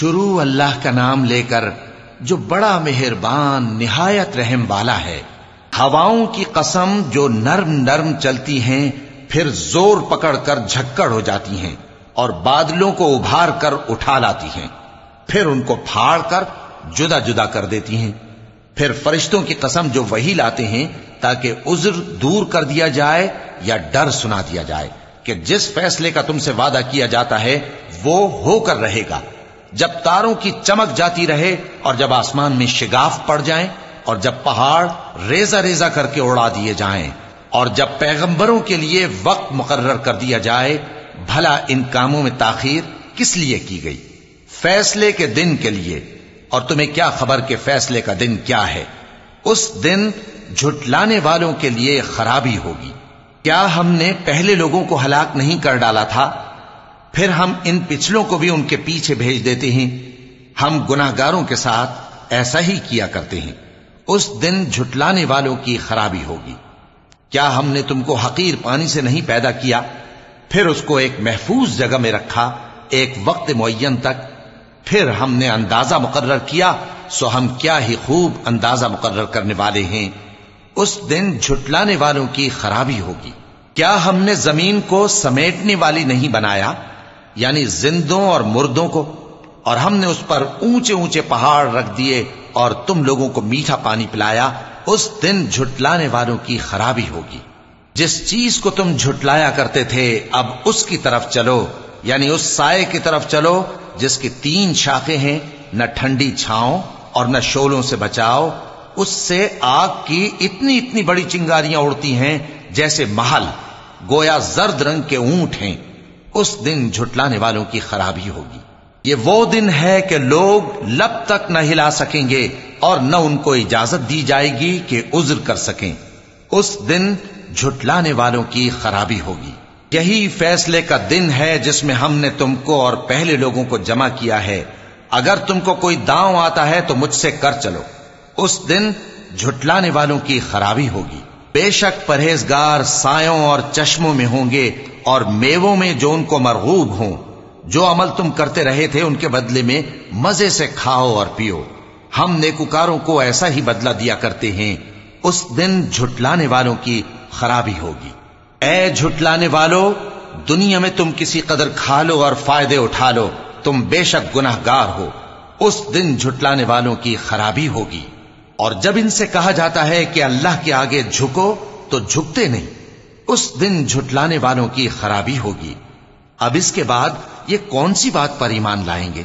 شروع اللہ کا نام لے کر جو بڑا مہربان، نہایت رحم والا ہے۔ ہواؤں کی قسم جو نرم نرم چلتی ہیں، پھر زور پکڑ کر جھکڑ ہو جاتی ہیں اور بادلوں کو ابھار کر اٹھا لاتی ہیں۔ پھر ان کو پھاڑ کر جدا جدا کر دیتی ہیں۔ پھر فرشتوں کی قسم جو وہی لاتے ہیں تاکہ عذر دور کر دیا جائے یا ڈر سنا دیا جائے کہ جس فیصلے کا تم سے وعدہ کیا جاتا ہے، وہ ہو کر رہے گا۔ جب تاروں کی چمک جاتی رہے اور جب آسمان میں شگاف پڑ جائیں اور جب پہاڑ ریزہ ریزہ کر کے اڑا دیے جائیں اور جب پیغمبروں کے لیے وقت مقرر کر دیا جائے، بھلا ان کاموں میں تاخیر کس لیے کی گئی؟ فیصلے کے دن کے لیے۔ اور تمہیں کیا خبر کہ فیصلے کا دن کیا ہے؟ اس دن جھٹلانے والوں کے لیے خرابی ہوگی۔ کیا ہم نے پہلے لوگوں کو ہلاک نہیں کر ڈالا تھا؟ پھر ہم ان پچھلوں کو بھی ان کے پیچھے بھیج دیتے ہیں۔ ہم گناہگاروں کے ساتھ ایسا ہی کیا کرتے ہیں۔ اس دن جھٹلانے والوں کی خرابی ہوگی۔ کیا ہم نے تم کو حقیر پانی سے نہیں پیدا کیا؟ پھر اس کو ایک محفوظ جگہ میں رکھا، ایک وقت معین تک۔ پھر ہم نے اندازہ مقرر کیا، سو ہم کیا ہی خوب اندازہ مقرر کرنے والے ہیں۔ اس دن جھٹلانے والوں کی خرابی ہوگی۔ کیا ہم نے زمین کو سمیٹنے والی نہیں بنایا؟ یعنی زندوں اور مردوں کو، اور ہم نے اس پر اونچے اونچے پہاڑ رکھ دیے اور تم لوگوں کو میٹھا پانی پلایا، اس دن جھٹلانے والوں کی خرابی ہوگی۔ جس چیز کو تم جھٹلایا کرتے تھے، اب اس کی طرف چلو یعنی اس سائے کی طرف چلو، جس کی تین شاخیں ہیں، نہ ٹھنڈی چھاؤں اور نہ شولوں سے بچاؤ۔ اس سے آگ کی اتنی اتنی بڑی چنگاریاں اڑتی ہیں جیسے محل، گویا زرد رنگ کے اونٹ ہیں۔ اس دن جھٹلانے والوں کی خرابی ہوگی۔ یہ وہ دن ہے کہ لوگ لب تک نہ ہلا سکیں گے اور نہ ان کو اجازت دی جائے گی کہ عذر کر سکیں۔ اس دن جھٹلانے والوں کی خرابی ہوگی۔ یہی فیصلے کا دن ہے جس میں ہم نے تم کو اور پہلے لوگوں کو جمع کیا ہے۔ اگر تم کو کوئی داؤں آتا ہے تو مجھ سے کر چلو۔ اس دن جھٹلانے والوں کی خرابی ہوگی۔ بے شک پرہیزگار سایوں اور چشموں میں ہوں گے اور میووں میں جو ان کو مرغوب ہوں، جو عمل تم کرتے رہے تھے ان کے بدلے میں مزے سے کھاؤ اور پیو۔ ہم نیکوکاروں کو ایسا ہی بدلہ دیا کرتے ہیں، اس دن جھٹلانے والوں کی خرابی ہوگی۔ اے جھٹلانے والو، دنیا میں تم کسی قدر کھا لو اور فائدے اٹھا لو، تم بے شک گناہ گار ہو۔ اس دن جھٹلانے والوں کی خرابی ہوگی۔ اور جب ان سے کہا جاتا ہے کہ اللہ کے آگے جھکو، تو جھکتے نہیں۔ اس دن جھٹلانے والوں کی خرابی ہوگی۔ اب اس کے بعد یہ کون سی بات پر ایمان لائیں گے؟